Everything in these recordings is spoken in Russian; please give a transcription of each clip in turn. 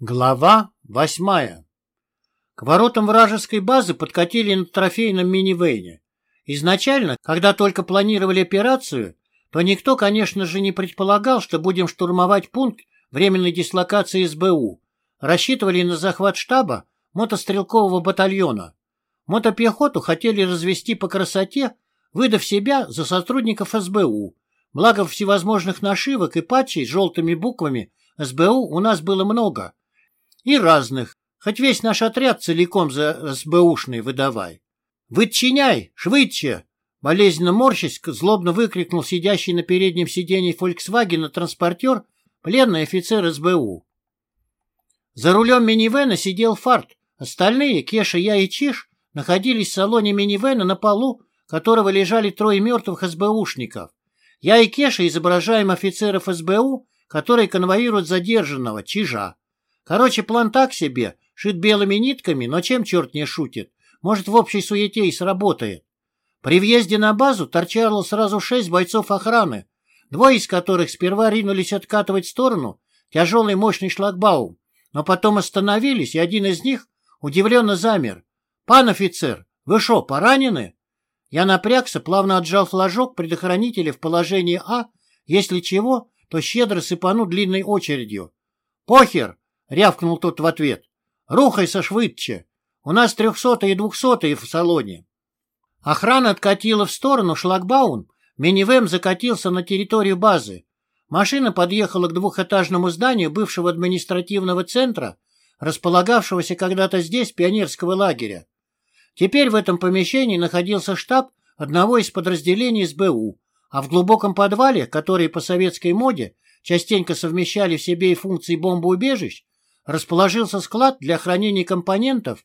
Глава восьмая К воротам вражеской базы подкатили на трофейном минивэне. Изначально, когда только планировали операцию, то никто, конечно же, не предполагал, что будем штурмовать пункт временной дислокации СБУ. Рассчитывали на захват штаба мотострелкового батальона. Мотопехоту хотели развести по красоте, выдав себя за сотрудников СБУ. Благо всевозможных нашивок и патчей с желтыми буквами СБУ у нас было много – и разных. Хоть весь наш отряд целиком за СБУшный выдавай. «Вытчиняй! Швыдче!» Болезненно морщись, злобно выкрикнул сидящий на переднем сиденье «Фольксвагена» транспортер, пленный офицер СБУ. За рулем минивэна сидел фарт. Остальные, Кеша, я и Чиш, находились в салоне минивэна на полу, которого лежали трое мертвых СБУшников. Я и Кеша изображаем офицеров СБУ, которые конвоируют задержанного, Чижа. Короче, план так себе, шит белыми нитками, но чем черт не шутит? Может, в общей суете и сработает. При въезде на базу торчало сразу шесть бойцов охраны, двое из которых сперва ринулись откатывать в сторону тяжелый мощный шлагбаум, но потом остановились, и один из них удивленно замер. «Пан офицер, вы шо, поранены?» Я напрягся, плавно отжал флажок предохранителя в положении А, если чего, то щедро сыпану длинной очередью. «Похер!» — рявкнул тот в ответ. «Рухайся швыдче! У нас трехсотые и двухсотые в салоне!» Охрана откатила в сторону шлагбаун, минивэм закатился на территорию базы. Машина подъехала к двухэтажному зданию бывшего административного центра, располагавшегося когда-то здесь пионерского лагеря. Теперь в этом помещении находился штаб одного из подразделений СБУ, а в глубоком подвале, который по советской моде частенько совмещали в себе и функции бомбоубежищ, расположился склад для хранения компонентов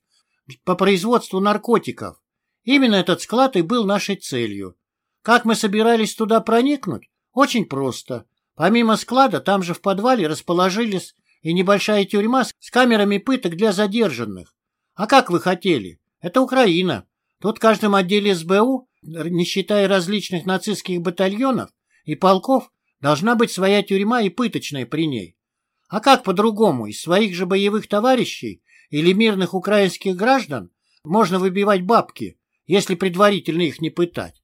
по производству наркотиков. Именно этот склад и был нашей целью. Как мы собирались туда проникнуть? Очень просто. Помимо склада, там же в подвале расположились и небольшая тюрьма с камерами пыток для задержанных. А как вы хотели? Это Украина. Тут в каждом отделе СБУ, не считая различных нацистских батальонов и полков, должна быть своя тюрьма и пыточная при ней. А как по-другому, из своих же боевых товарищей или мирных украинских граждан можно выбивать бабки, если предварительно их не пытать?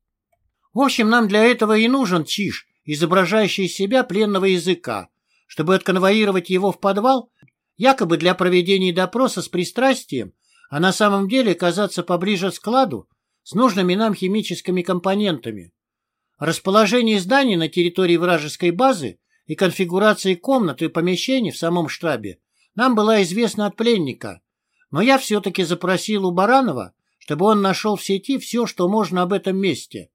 В общем, нам для этого и нужен чиш, изображающий из себя пленного языка, чтобы отконвоировать его в подвал, якобы для проведения допроса с пристрастием, а на самом деле оказаться поближе к складу с нужными нам химическими компонентами. Расположение зданий на территории вражеской базы и конфигурации комнат и помещений в самом штабе нам была известна от пленника, но я все-таки запросил у Баранова, чтобы он нашел в сети все, что можно об этом месте.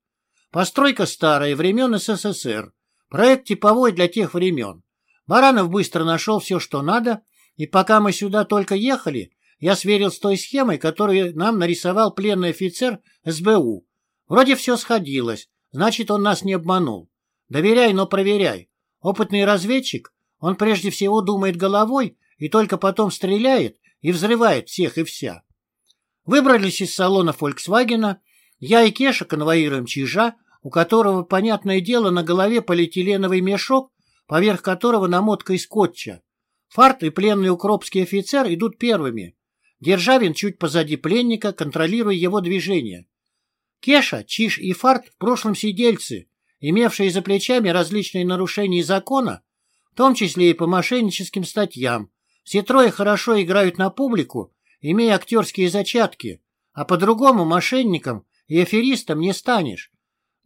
Постройка старая, времен СССР, проект типовой для тех времен. Баранов быстро нашел все, что надо, и пока мы сюда только ехали, я сверил с той схемой, которую нам нарисовал пленный офицер СБУ. Вроде все сходилось, значит, он нас не обманул. Доверяй, но проверяй. Опытный разведчик, он прежде всего думает головой и только потом стреляет и взрывает всех и вся. Выбрались из салона «Фольксвагена», я и Кеша конвоируем чижа, у которого, понятное дело, на голове полиэтиленовый мешок, поверх которого намотка из скотча. Фарт и пленный укропский офицер идут первыми. Державин чуть позади пленника, контролируя его движение. Кеша, Чиж и Фарт в прошлом сидельцы, имевшие за плечами различные нарушения закона, в том числе и по мошенническим статьям. Все трое хорошо играют на публику, имея актерские зачатки, а по-другому мошенникам и аферистам не станешь.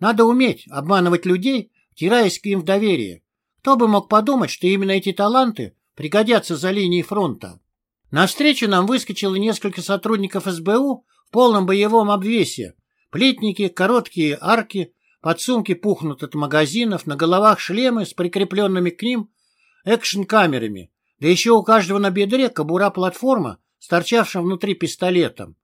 Надо уметь обманывать людей, втираясь к им в доверие. Кто бы мог подумать, что именно эти таланты пригодятся за линией фронта. Навстречу нам выскочило несколько сотрудников СБУ в полном боевом обвесе. Плетники, короткие арки, Подсумки пухнут от магазинов, на головах шлемы с прикрепленными к ним экшн-камерами, да еще у каждого на бедре кобура-платформа с торчавшим внутри пистолетом.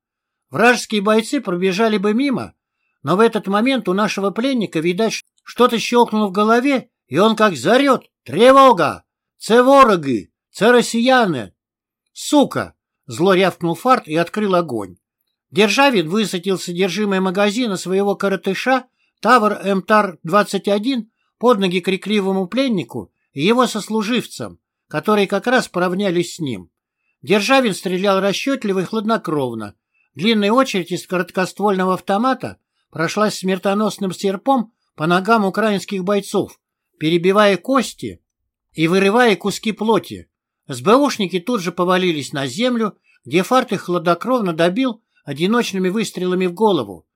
Вражеские бойцы пробежали бы мимо, но в этот момент у нашего пленника, видать, что-то щелкнуло в голове, и он как зарет «Тревога! Це вороги! Це россияне!» «Сука!» — зло рявкнул фарт и открыл огонь. Державин высадил содержимое магазина своего коротыша Тавр МТАР-21 под ноги крикливому пленнику и его сослуживцам, которые как раз поравнялись с ним. Державин стрелял расчетливо и хладнокровно. Длинная очередь из короткоствольного автомата прошлась смертоносным серпом по ногам украинских бойцов, перебивая кости и вырывая куски плоти. СБУшники тут же повалились на землю, где фарт их хладнокровно добил одиночными выстрелами в голову.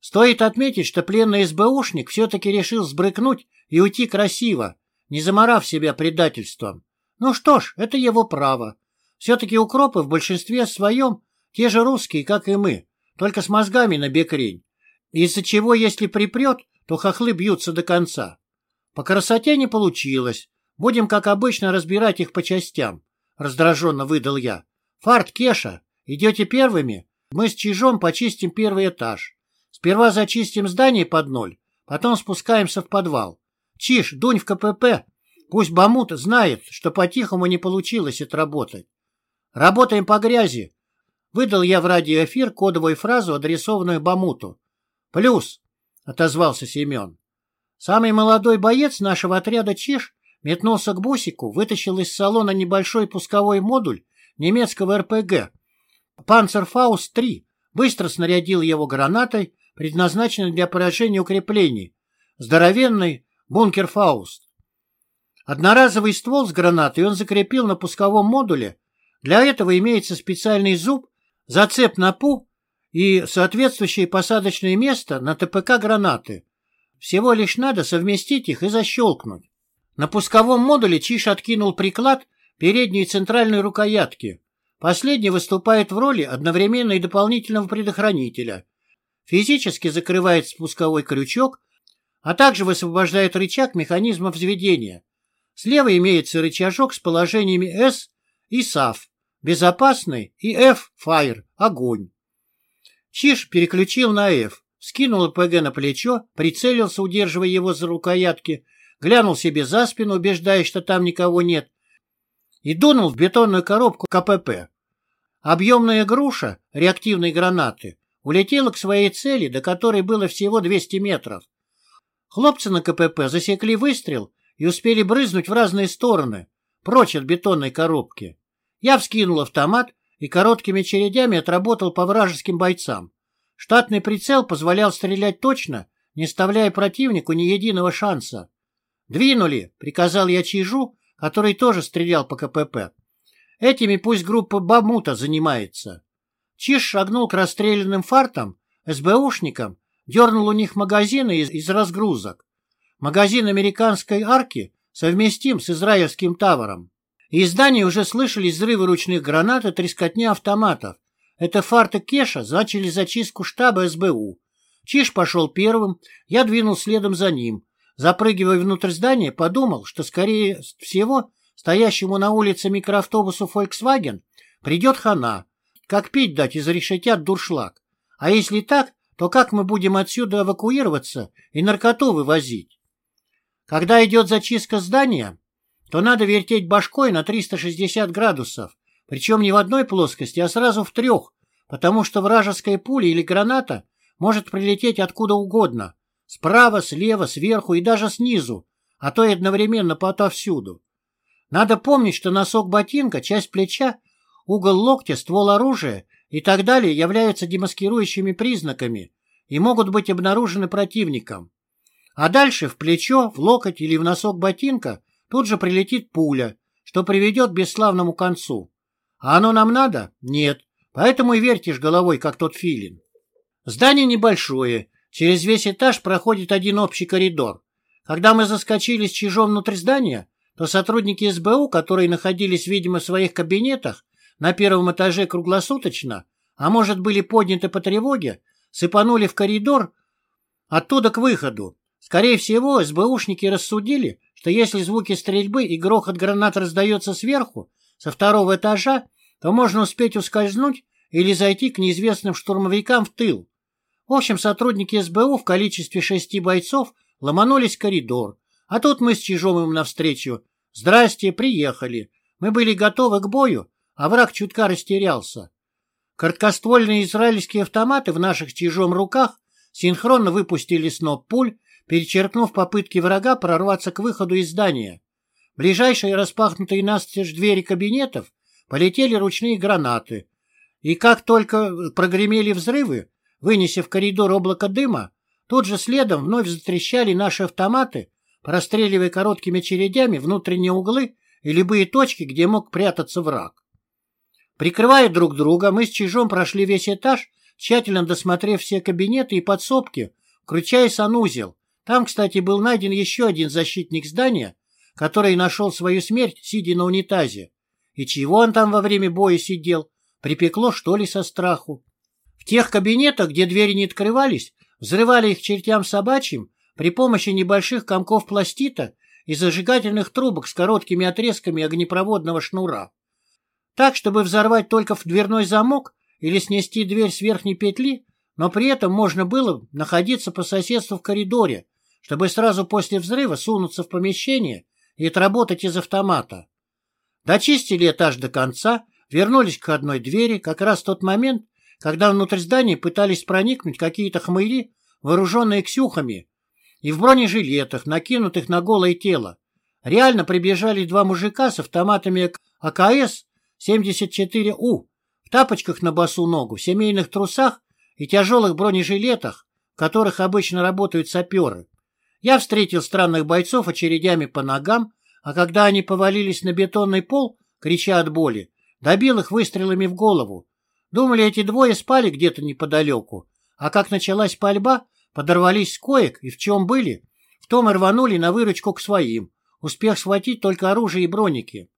Стоит отметить, что пленный СБУшник все-таки решил сбрыкнуть и уйти красиво, не заморав себя предательством. Ну что ж, это его право. Все-таки укропы в большинстве своем те же русские, как и мы, только с мозгами на бекрень. Из-за чего, если припрет, то хохлы бьются до конца. По красоте не получилось. Будем, как обычно, разбирать их по частям. Раздраженно выдал я. Фарт, Кеша, идете первыми? Мы с Чижом почистим первый этаж. Сперва зачистим здание под ноль, потом спускаемся в подвал. Чиж, дунь в КПП. Пусть Бамут знает, что по-тихому не получилось отработать. Работаем по грязи. Выдал я в радиоэфир кодовую фразу, адресованную Бамуту. Плюс, отозвался Семен. Самый молодой боец нашего отряда Чиж метнулся к бусику, вытащил из салона небольшой пусковой модуль немецкого РПГ «Панцерфауст-3», быстро снарядил его гранатой, предназначенной для поражения укреплений, здоровенный бункер «Фауст». Одноразовый ствол с гранатой он закрепил на пусковом модуле. Для этого имеется специальный зуб, зацеп на ПУ и соответствующее посадочное место на ТПК гранаты. Всего лишь надо совместить их и защелкнуть. На пусковом модуле Чиш откинул приклад передней и центральной рукоятки. Последний выступает в роли одновременно и дополнительного предохранителя. Физически закрывает спусковой крючок, а также высвобождает рычаг механизма взведения. Слева имеется рычажок с положениями S и SAF, безопасный, и F, Fire, огонь. Чиш переключил на F, скинул ПГ на плечо, прицелился, удерживая его за рукоятки, глянул себе за спину, убеждаясь, что там никого нет, и дунул в бетонную коробку КПП. Объемная груша реактивной гранаты улетела к своей цели, до которой было всего 200 метров. Хлопцы на КПП засекли выстрел и успели брызнуть в разные стороны, прочь от бетонной коробки. Я вскинул автомат и короткими чередями отработал по вражеским бойцам. Штатный прицел позволял стрелять точно, не оставляя противнику ни единого шанса. «Двинули!» — приказал я Чижу, который тоже стрелял по КПП. «Этими пусть группа Бамута занимается». Чиж шагнул к расстрелянным фартам, СБУшникам, дернул у них магазины из, из разгрузок. Магазин американской арки совместим с израильским тавором. Из здания уже слышались взрывы ручных гранат и трескотня автоматов. Это фарты Кеша начали зачистку штаба СБУ. Чиж пошел первым, я двинул следом за ним. Запрыгивая внутрь здания, подумал, что, скорее всего, стоящему на улице микроавтобусу Volkswagen придет хана. Как пить дать из решетят дуршлаг. А если так, то как мы будем отсюда эвакуироваться и наркоту вывозить? Когда идет зачистка здания, то надо вертеть башкой на 360 градусов, причем не в одной плоскости, а сразу в трех, потому что вражеская пуля или граната может прилететь откуда угодно, Справа, слева, сверху и даже снизу, а то и одновременно отовсюду. Надо помнить, что носок ботинка, часть плеча, угол локтя, ствол оружия и так далее являются демаскирующими признаками и могут быть обнаружены противником. А дальше в плечо, в локоть или в носок ботинка тут же прилетит пуля, что приведет к бесславному концу. А оно нам надо? Нет. Поэтому и вертишь головой, как тот филин. Здание небольшое, Через весь этаж проходит один общий коридор. Когда мы заскочили с чижом внутрь здания, то сотрудники СБУ, которые находились, видимо, в своих кабинетах на первом этаже круглосуточно, а может, были подняты по тревоге, сыпанули в коридор оттуда к выходу. Скорее всего, СБУшники рассудили, что если звуки стрельбы и грохот гранат раздается сверху, со второго этажа, то можно успеть ускользнуть или зайти к неизвестным штурмовикам в тыл. В общем, сотрудники СБУ в количестве шести бойцов ломанулись в коридор, а тут мы с Чижом им навстречу. «Здрасте, приехали. Мы были готовы к бою, а враг чутка растерялся. Короткоствольные израильские автоматы в наших Чижом руках синхронно выпустили сноп пуль, перечеркнув попытки врага прорваться к выходу из здания. ближайшие распахнутые настежь двери кабинетов полетели ручные гранаты. И как только прогремели взрывы, вынеся в коридор облако дыма, тут же следом вновь затрещали наши автоматы, простреливая короткими чередями внутренние углы и любые точки, где мог прятаться враг. Прикрывая друг друга, мы с Чижом прошли весь этаж, тщательно досмотрев все кабинеты и подсобки, включая санузел. Там, кстати, был найден еще один защитник здания, который нашел свою смерть, сидя на унитазе. И чего он там во время боя сидел? Припекло, что ли, со страху? В тех кабинетах, где двери не открывались, взрывали их чертям собачьим при помощи небольших комков пластита и зажигательных трубок с короткими отрезками огнепроводного шнура. Так, чтобы взорвать только в дверной замок или снести дверь с верхней петли, но при этом можно было находиться по соседству в коридоре, чтобы сразу после взрыва сунуться в помещение и отработать из автомата. Дочистили этаж до конца, вернулись к одной двери как раз в тот момент, когда внутрь здания пытались проникнуть какие-то хмыри, вооруженные ксюхами, и в бронежилетах, накинутых на голое тело. Реально прибежали два мужика с автоматами АКС-74У, в тапочках на босу ногу, в семейных трусах и тяжелых бронежилетах, в которых обычно работают саперы. Я встретил странных бойцов очередями по ногам, а когда они повалились на бетонный пол, крича от боли, добил их выстрелами в голову. Думали, эти двое спали где-то неподалеку, а как началась пальба, подорвались с коек и в чем были, в том и рванули на выручку к своим, успев схватить только оружие и броники.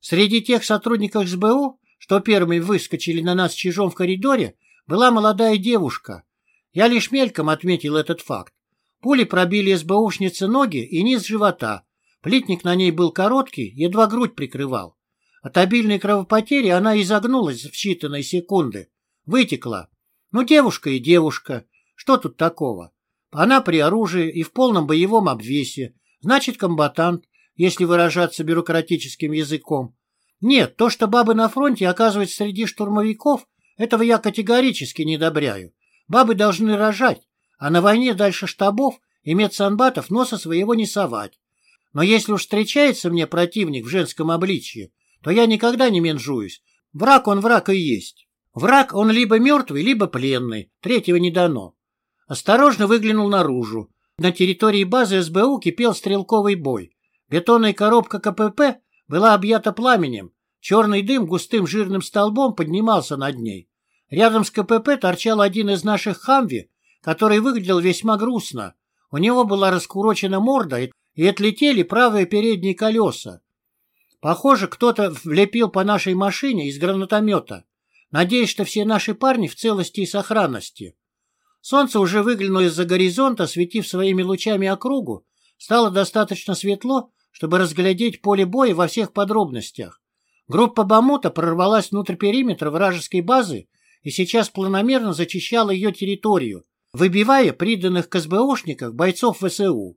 Среди тех сотрудников СБУ, что первыми выскочили на нас чижом в коридоре, была молодая девушка. Я лишь мельком отметил этот факт. Пули пробили СБУшнице ноги и низ живота. Плитник на ней был короткий, едва грудь прикрывал. От обильной кровопотери она изогнулась в считанные секунды. Вытекла. Ну, девушка и девушка. Что тут такого? Она при оружии и в полном боевом обвесе. Значит, комбатант, если выражаться бюрократическим языком. Нет, то, что бабы на фронте оказываются среди штурмовиков, этого я категорически не одобряю. Бабы должны рожать, а на войне дальше штабов и медсанбатов носа своего не совать. Но если уж встречается мне противник в женском обличье, то я никогда не менжуюсь. Враг он враг и есть. Враг он либо мертвый, либо пленный. Третьего не дано. Осторожно выглянул наружу. На территории базы СБУ кипел стрелковый бой. Бетонная коробка КПП была объята пламенем. Черный дым густым жирным столбом поднимался над ней. Рядом с КПП торчал один из наших хамви, который выглядел весьма грустно. У него была раскурочена морда и отлетели правые передние колеса. Похоже, кто-то влепил по нашей машине из гранатомета. Надеюсь, что все наши парни в целости и сохранности. Солнце уже выглянуло из-за горизонта, светив своими лучами округу. Стало достаточно светло, чтобы разглядеть поле боя во всех подробностях. Группа Бамута прорвалась внутрь периметра вражеской базы и сейчас планомерно зачищала ее территорию, выбивая приданных к СБОшниках бойцов ВСУ.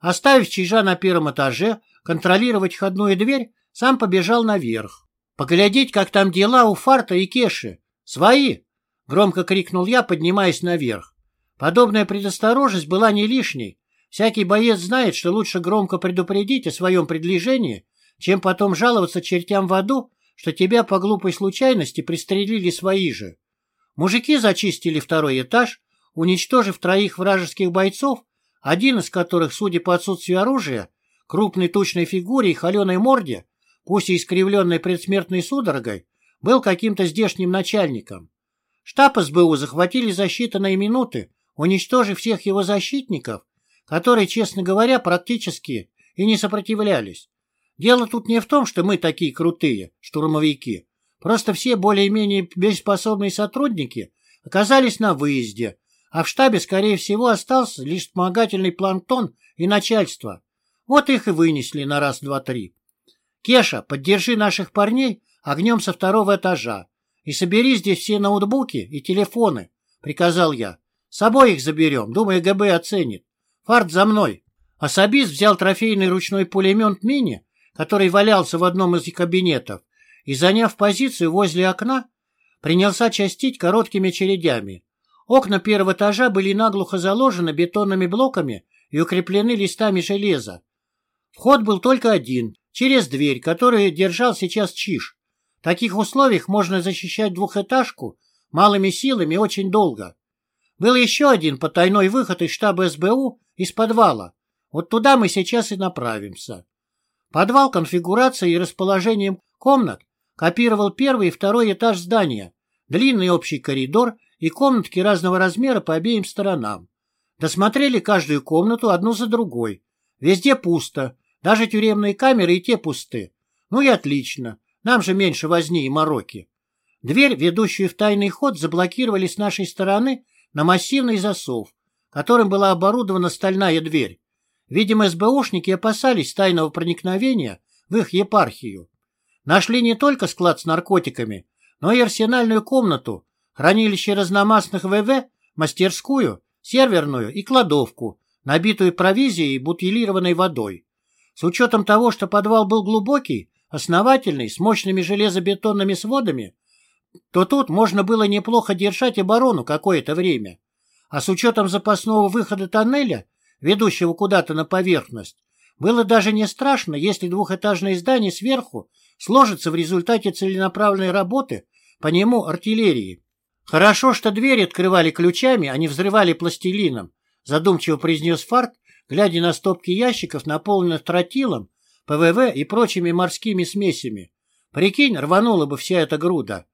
Оставив чижа на первом этаже, контролировать входную дверь, сам побежал наверх. Поглядеть, как там дела у Фарта и Кеши. «Свои!» — громко крикнул я, поднимаясь наверх. Подобная предосторожность была не лишней. Всякий боец знает, что лучше громко предупредить о своем приближении, чем потом жаловаться чертям в аду, что тебя по глупой случайности пристрелили свои же. Мужики зачистили второй этаж, уничтожив троих вражеских бойцов, один из которых, судя по отсутствию оружия, крупной тучной фигуре и холеной морде, пусть и искривленной предсмертной судорогой, был каким-то здешним начальником. Штаб СБУ захватили за считанные минуты, уничтожив всех его защитников, которые, честно говоря, практически и не сопротивлялись. Дело тут не в том, что мы такие крутые, штурмовики. Просто все более-менее беспособные сотрудники оказались на выезде, а в штабе, скорее всего, остался лишь вспомогательный планктон и начальство. Вот их и вынесли на раз, два, три. Кеша, поддержи наших парней огнем со второго этажа и собери здесь все ноутбуки и телефоны, — приказал я. С собой их заберем, думаю, ГБ оценит. Фарт за мной. Особист взял трофейный ручной пулемет «Мини», который валялся в одном из кабинетов, и, заняв позицию возле окна, принялся частить короткими очередями. Окна первого этажа были наглухо заложены бетонными блоками и укреплены листами железа. Вход был только один, через дверь, которую держал сейчас Чиш. В таких условиях можно защищать двухэтажку малыми силами очень долго. Был еще один потайной выход из штаба СБУ из подвала. Вот туда мы сейчас и направимся. Подвал конфигурацией и расположением комнат копировал первый и второй этаж здания, длинный общий коридор и комнатки разного размера по обеим сторонам. Досмотрели каждую комнату одну за другой. Везде пусто, даже тюремные камеры и те пусты. Ну и отлично, нам же меньше возни и мороки. Дверь, ведущую в тайный ход, заблокировали с нашей стороны на массивный засов, которым была оборудована стальная дверь. Видимо, СБУшники опасались тайного проникновения в их епархию. Нашли не только склад с наркотиками, но и арсенальную комнату, хранилище разномастных ВВ, мастерскую, серверную и кладовку, набитую провизией и бутилированной водой. С учетом того, что подвал был глубокий, основательный, с мощными железобетонными сводами, то тут можно было неплохо держать оборону какое-то время. А с учетом запасного выхода тоннеля, ведущего куда-то на поверхность, было даже не страшно, если двухэтажное здание сверху сложится в результате целенаправленной работы по нему артиллерии. Хорошо, что двери открывали ключами, а не взрывали пластилином, задумчиво произнес Фарт, глядя на стопки ящиков, наполненных тротилом, ПВВ и прочими морскими смесями. Прикинь, рванула бы вся эта груда.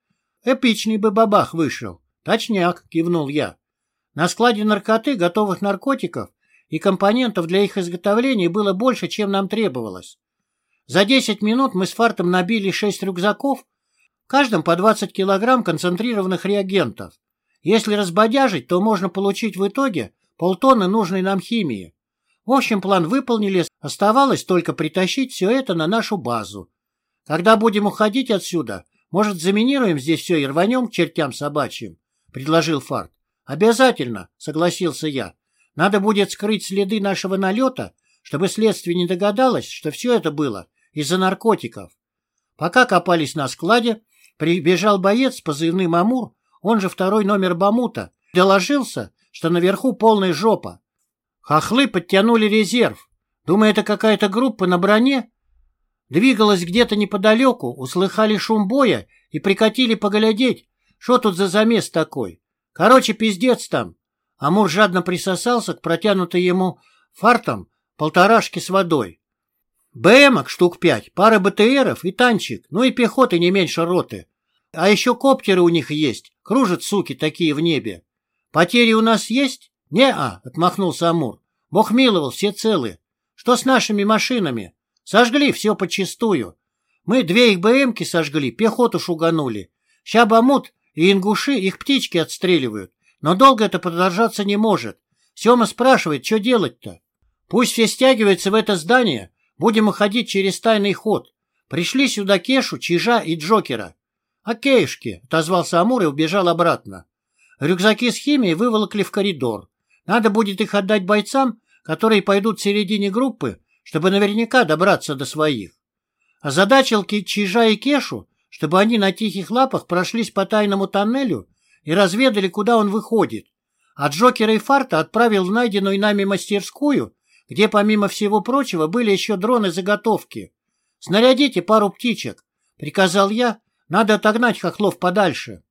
Эпичный бы бабах вышел. Точняк, кивнул я. На складе наркоты, готовых наркотиков и компонентов для их изготовления было больше, чем нам требовалось. За 10 минут мы с фартом набили 6 рюкзаков, в каждом по 20 килограмм концентрированных реагентов. Если разбодяжить, то можно получить в итоге полтонны нужной нам химии. В общем, план выполнили, оставалось только притащить все это на нашу базу. Когда будем уходить отсюда, может, заминируем здесь все и рванем к чертям собачьим? — предложил Фарт. — Обязательно, — согласился я. Надо будет скрыть следы нашего налета, чтобы следствие не догадалось, что все это было из-за наркотиков. Пока копались на складе, прибежал боец с позывным «Амур», он же второй номер Бамута, доложился, что наверху полная жопа. Хохлы подтянули резерв. Думаю, это какая-то группа на броне? Двигалась где-то неподалеку, услыхали шум боя и прикатили поглядеть, что тут за замес такой. Короче, пиздец там. Амур жадно присосался к протянутой ему фартом полторашки с водой. БМок штук пять, пара БТРов и танчик, ну и пехоты не меньше роты. А еще коптеры у них есть, кружат суки такие в небе. Потери у нас есть? Не-а, отмахнулся Амур. Бог миловал, все целы. Что с нашими машинами? Сожгли все почистую. Мы две их БМки сожгли, пехоту шуганули. Ща Бамут и ингуши их птички отстреливают. Но долго это продолжаться не может. Сема спрашивает, что делать-то? Пусть все стягиваются в это здание. Будем уходить через тайный ход. Пришли сюда Кешу, Чижа и Джокера. — А Кеюшки, — отозвался Амур и убежал обратно. Рюкзаки с химией выволокли в коридор. Надо будет их отдать бойцам, которые пойдут в середине группы чтобы наверняка добраться до своих. Озадачил Чижа и Кешу, чтобы они на тихих лапах прошлись по тайному тоннелю и разведали, куда он выходит, а Джокера и Фарта отправил в найденную нами мастерскую, где, помимо всего прочего, были еще дроны-заготовки. «Снарядите пару птичек», — приказал я, — «надо отогнать хохлов подальше».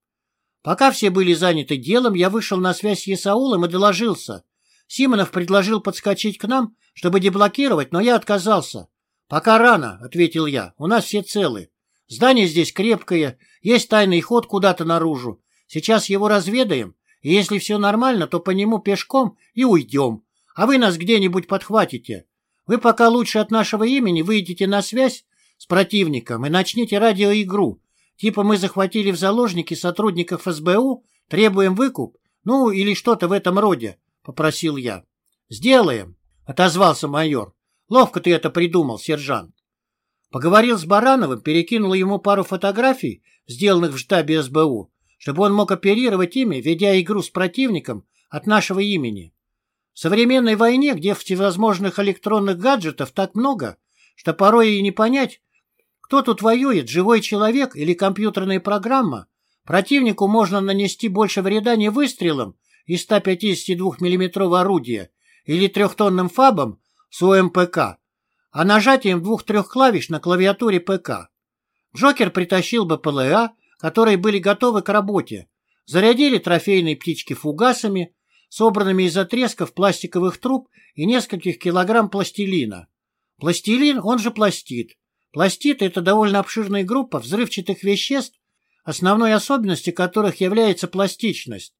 Пока все были заняты делом, я вышел на связь с Есаулом и доложился. Симонов предложил подскочить к нам, чтобы деблокировать, но я отказался. «Пока рано», — ответил я, — «у нас все целы. Здание здесь крепкое, есть тайный ход куда-то наружу. Сейчас его разведаем, и если все нормально, то по нему пешком и уйдем. А вы нас где-нибудь подхватите. Вы пока лучше от нашего имени выйдете на связь с противником и начните радиоигру. Типа мы захватили в заложники сотрудников СБУ, требуем выкуп, ну или что-то в этом роде. — попросил я. «Сделаем», — отозвался майор. «Ловко ты это придумал, сержант». Поговорил с Барановым, перекинул ему пару фотографий, сделанных в штабе СБУ, чтобы он мог оперировать ими, ведя игру с противником от нашего имени. В современной войне, где всевозможных электронных гаджетов так много, что порой и не понять, кто тут воюет, живой человек или компьютерная программа, противнику можно нанести больше вреда не выстрелом, из 152 мм орудия или трехтонным фабом с ОМПК, а нажатием двух-трех клавиш на клавиатуре ПК. Джокер притащил бы ПЛА, которые были готовы к работе, зарядили трофейные птички фугасами, собранными из отрезков пластиковых труб и нескольких килограмм пластилина. Пластилин, он же пластид. Пластид – это довольно обширная группа взрывчатых веществ, основной особенностью которых является пластичность.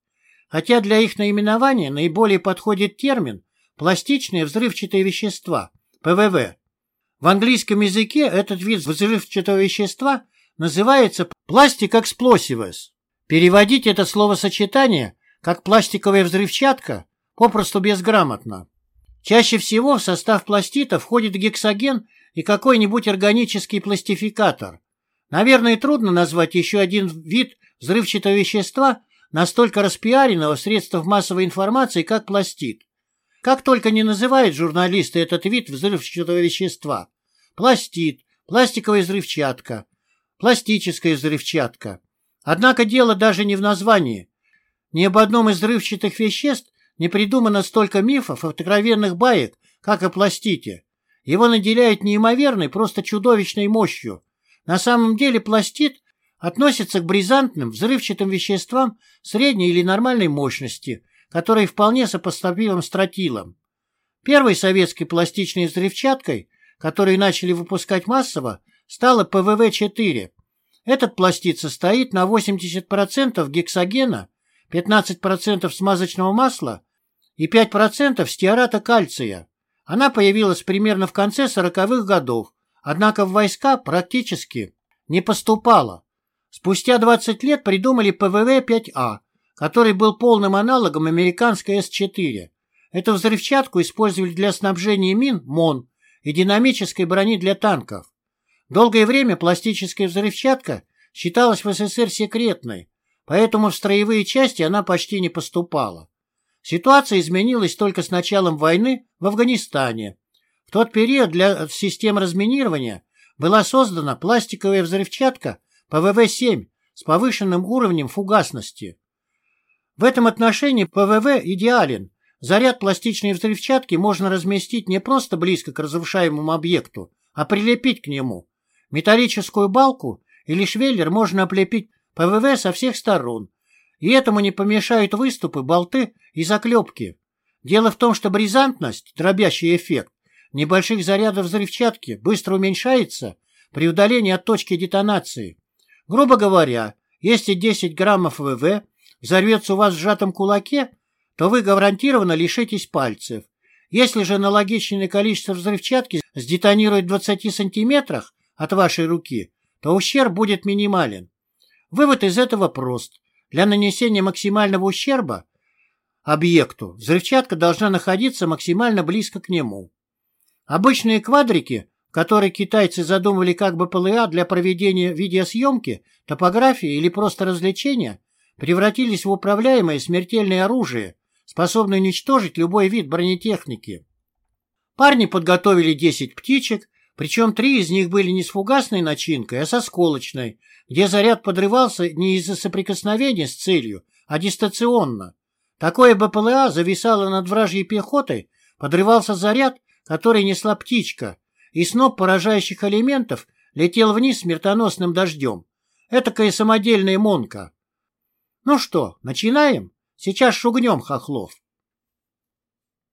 Хотя для их наименования наиболее подходит термин «пластичные взрывчатые вещества» – ПВВ. В английском языке этот вид взрывчатого вещества называется «plastic explosives». Переводить это словосочетание как «пластиковая взрывчатка» попросту безграмотно. Чаще всего в состав пластита входит гексоген и какой-нибудь органический пластификатор. Наверное, трудно назвать еще один вид взрывчатого вещества, настолько распиаренного в массовой информации, как пластид. Как только не называют журналисты этот вид взрывчатого вещества. Пластид, пластиковая взрывчатка, пластическая взрывчатка. Однако дело даже не в названии. Ни об одном из взрывчатых веществ не придумано столько мифов и откровенных баек, как о пластите. Его наделяют неимоверной, просто чудовищной мощью. На самом деле пластит относится к бризантным, взрывчатым веществам средней или нормальной мощности, которые вполне сопоставимы с тротилом. Первой советской пластичной взрывчаткой, которую начали выпускать массово, стала ПВВ-4. Этот пластид состоит на 80% гексогена, 15% смазочного масла и 5% стеарата кальция. Она появилась примерно в конце 40-х годов, однако в войска практически не поступала. Спустя 20 лет придумали ПВВ-5А, который был полным аналогом американской С-4. Эту взрывчатку использовали для снабжения мин МОН и динамической брони для танков. Долгое время пластическая взрывчатка считалась в СССР секретной, поэтому в строевые части она почти не поступала. Ситуация изменилась только с началом войны в Афганистане. В тот период для систем разминирования была создана пластиковая взрывчатка ПВВ-7 с повышенным уровнем фугасности. В этом отношении ПВВ идеален. Заряд пластичной взрывчатки можно разместить не просто близко к разрушаемому объекту, а прилепить к нему. Металлическую балку или швеллер можно облепить ПВВ со всех сторон, и этому не помешают выступы, болты и заклепки. Дело в том, что бризантность, дробящий эффект, небольших зарядов взрывчатки быстро уменьшается при удалении от точки детонации. Грубо говоря, если 10 граммов ВВ взорвется у вас в сжатом кулаке, то вы гарантированно лишитесь пальцев. Если же аналогичное количество взрывчатки сдетонирует в 20 сантиметрах от вашей руки, то ущерб будет минимален. Вывод из этого прост. Для нанесения максимального ущерба объекту взрывчатка должна находиться максимально близко к нему. Обычные квадрики который китайцы задумывали как бы ПЛА для проведения видеосъемки, топографии или просто развлечения, превратились в управляемое смертельное оружие, способное уничтожить любой вид бронетехники. Парни подготовили 10 птичек, причем три из них были не с фугасной начинкой, а со сколочной, где заряд подрывался не из-за соприкосновения с целью, а дистанционно. Такое БПЛА зависало над вражьей пехотой, подрывался заряд, который несла птичка, и сноп поражающих элементов летел вниз смертоносным дождем. Этакая самодельная монка. Ну что, начинаем? Сейчас шугнем, Хохлов.